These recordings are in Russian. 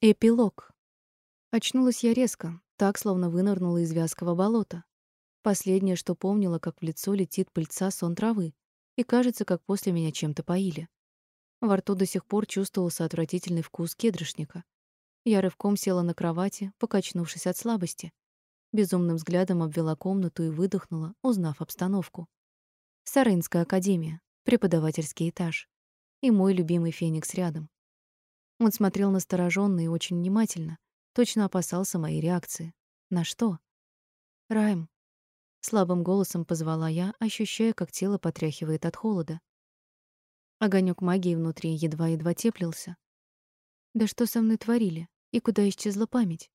Эпилог. Очнулась я резко, так, словно вынырнула из вязкого болота. Последнее, что помнила, как в лицо летит пыльца сон травы, и кажется, как после меня чем-то поили. Во рту до сих пор чувствовался отвратительный вкус кедрышника. Я рывком села на кровати, покачнувшись от слабости. Безумным взглядом обвела комнату и выдохнула, узнав обстановку. Сарынская академия, преподавательский этаж. И мой любимый Феникс рядом. Он смотрел настороженно и очень внимательно, точно опасался моей реакции. На что? Райм. Слабым голосом позвала я, ощущая, как тело потряхивает от холода. Огонек магии внутри едва-едва теплился. Да что со мной творили? И куда исчезла память?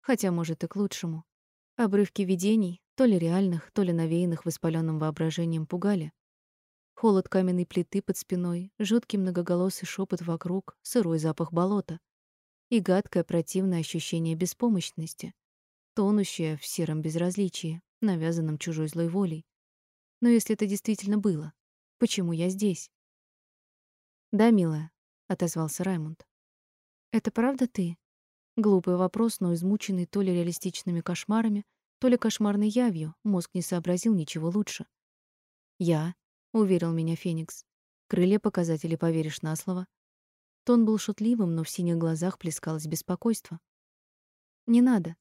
Хотя, может, и к лучшему. Обрывки видений, то ли реальных, то ли навеянных воспалённым воображением, пугали. Холод каменной плиты под спиной, жуткий многоголосый шепот вокруг, сырой запах болота и гадкое противное ощущение беспомощности, тонущее в сером безразличии, навязанном чужой злой волей. Но если это действительно было, почему я здесь? «Да, милая», — отозвался Раймонд. «Это правда ты?» Глупый вопрос, но измученный то ли реалистичными кошмарами, то ли кошмарной явью, мозг не сообразил ничего лучше. «Я», уверил меня Феникс. Крылья показатели поверишь на слово. Тон был шутливым, но в синих глазах плескалось беспокойство. Не надо.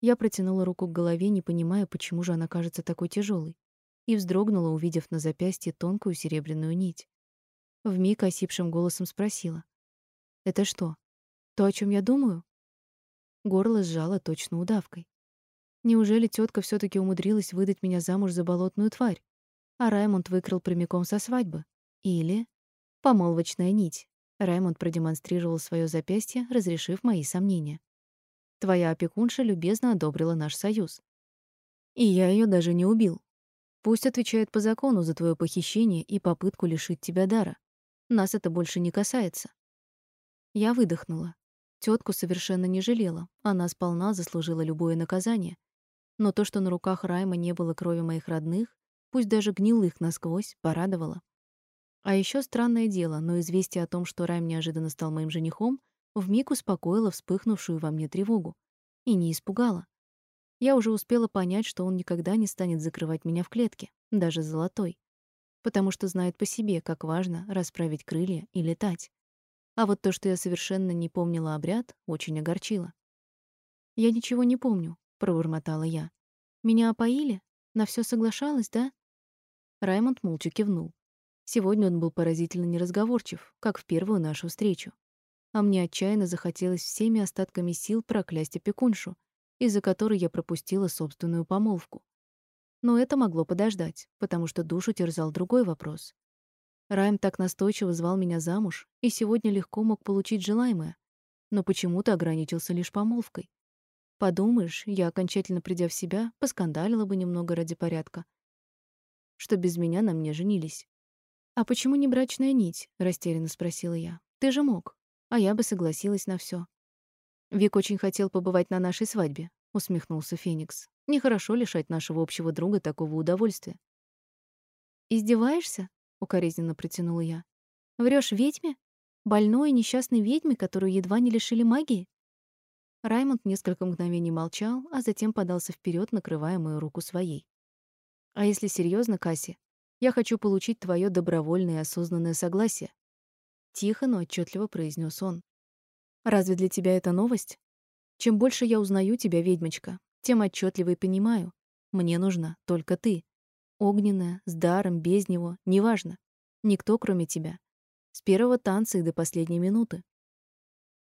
Я протянула руку к голове, не понимая, почему же она кажется такой тяжелой, и вздрогнула, увидев на запястье тонкую серебряную нить. Вмиг осипшим голосом спросила: "Это что? То, о чем я думаю?" Горло сжало точно удавкой. Неужели тетка все таки умудрилась выдать меня замуж за болотную тварь? А Раймонд выкрал прямиком со свадьбы. Или помолвочная нить. Раймонд продемонстрировал свое запястье, разрешив мои сомнения. Твоя опекунша любезно одобрила наш союз. И я ее даже не убил. Пусть отвечает по закону за твое похищение и попытку лишить тебя дара. Нас это больше не касается. Я выдохнула. Тетку совершенно не жалела. Она сполна заслужила любое наказание. Но то, что на руках Райма не было крови моих родных, пусть даже гнилых насквозь, порадовало. А еще странное дело, но известие о том, что Райм неожиданно стал моим женихом, вмиг успокоило вспыхнувшую во мне тревогу. И не испугало. Я уже успела понять, что он никогда не станет закрывать меня в клетке, даже золотой. Потому что знает по себе, как важно расправить крылья и летать. А вот то, что я совершенно не помнила обряд, очень огорчило. «Я ничего не помню», — пробормотала я. «Меня опоили? На все соглашалась, да?» Раймонд молча кивнул. Сегодня он был поразительно неразговорчив, как в первую нашу встречу. А мне отчаянно захотелось всеми остатками сил проклясть опекуншу, из-за которой я пропустила собственную помолвку. Но это могло подождать, потому что душу терзал другой вопрос. Райм так настойчиво звал меня замуж, и сегодня легко мог получить желаемое, но почему-то ограничился лишь помолвкой. Подумаешь, я, окончательно придя в себя, поскандалила бы немного ради порядка, что без меня на мне женились. «А почему не брачная нить?» — растерянно спросила я. «Ты же мог. А я бы согласилась на все. «Вик очень хотел побывать на нашей свадьбе», — усмехнулся Феникс. «Нехорошо лишать нашего общего друга такого удовольствия». «Издеваешься?» — укоризненно протянула я. Врешь ведьме? Больной и несчастной ведьме, которую едва не лишили магии?» Раймонд несколько мгновений молчал, а затем подался вперед, накрывая мою руку своей. А если серьезно, Касси, я хочу получить твое добровольное и осознанное согласие. Тихо, но отчетливо произнес он. Разве для тебя это новость? Чем больше я узнаю тебя, ведьмочка, тем отчетливее понимаю. Мне нужна только ты. Огненная, с даром, без него, неважно. Никто, кроме тебя. С первого танца и до последней минуты.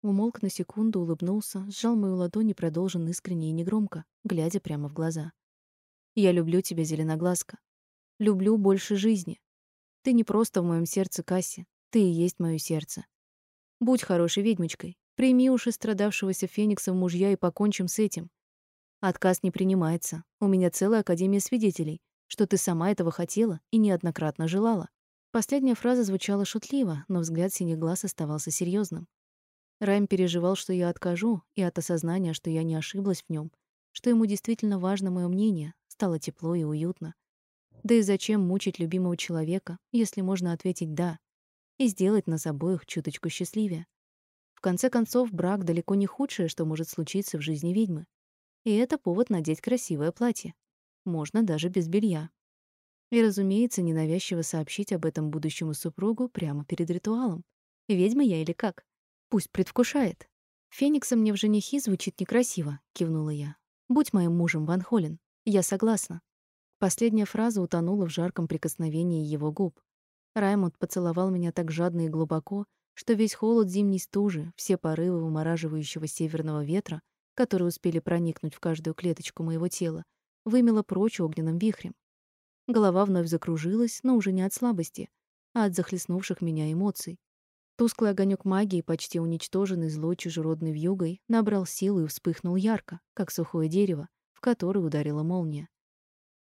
Умолк на секунду, улыбнулся, сжал мою ладонь и продолжил искренне и негромко, глядя прямо в глаза. Я люблю тебя, зеленоглазка. Люблю больше жизни. Ты не просто в моем сердце, Касси. Ты и есть мое сердце. Будь хорошей ведьмочкой. Прими уж страдавшегося Феникса в мужья и покончим с этим. Отказ не принимается. У меня целая академия свидетелей, что ты сама этого хотела и неоднократно желала. Последняя фраза звучала шутливо, но взгляд синих глаз оставался серьезным. Райм переживал, что я откажу, и от осознания, что я не ошиблась в нем, что ему действительно важно мое мнение, стало тепло и уютно. Да и зачем мучить любимого человека, если можно ответить «да» и сделать нас обоих чуточку счастливее? В конце концов, брак далеко не худшее, что может случиться в жизни ведьмы. И это повод надеть красивое платье. Можно даже без белья. И, разумеется, ненавязчиво сообщить об этом будущему супругу прямо перед ритуалом. Ведьма я или как? Пусть предвкушает. Феникса мне в женихи звучит некрасиво, кивнула я. Будь моим мужем, Ван Холлен. Я согласна. Последняя фраза утонула в жарком прикосновении его губ. Раймонд поцеловал меня так жадно и глубоко, что весь холод зимней стужи, все порывы вымораживающего северного ветра, которые успели проникнуть в каждую клеточку моего тела, вымело прочь огненным вихрем. Голова вновь закружилась, но уже не от слабости, а от захлестнувших меня эмоций. Тусклый огонек магии, почти уничтоженный злой чужеродной вьюгой, набрал силу и вспыхнул ярко, как сухое дерево, в которое ударила молния.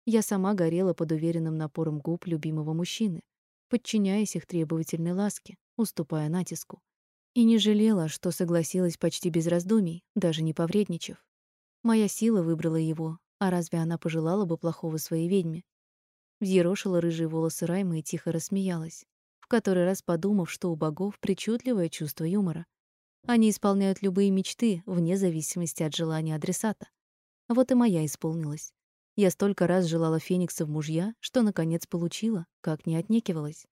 Я сама горела под уверенным напором губ любимого мужчины, подчиняясь их требовательной ласке, уступая натиску. И не жалела, что согласилась почти без раздумий, даже не повредничав. Моя сила выбрала его, а разве она пожелала бы плохого своей ведьме? Взъерошила рыжие волосы Раймы и тихо рассмеялась, в который раз подумав, что у богов причудливое чувство юмора. Они исполняют любые мечты, вне зависимости от желания адресата. Вот и моя исполнилась. Я столько раз желала Феникса в мужья, что наконец получила, как не отнекивалась.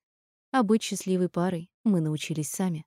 А быть счастливой парой мы научились сами.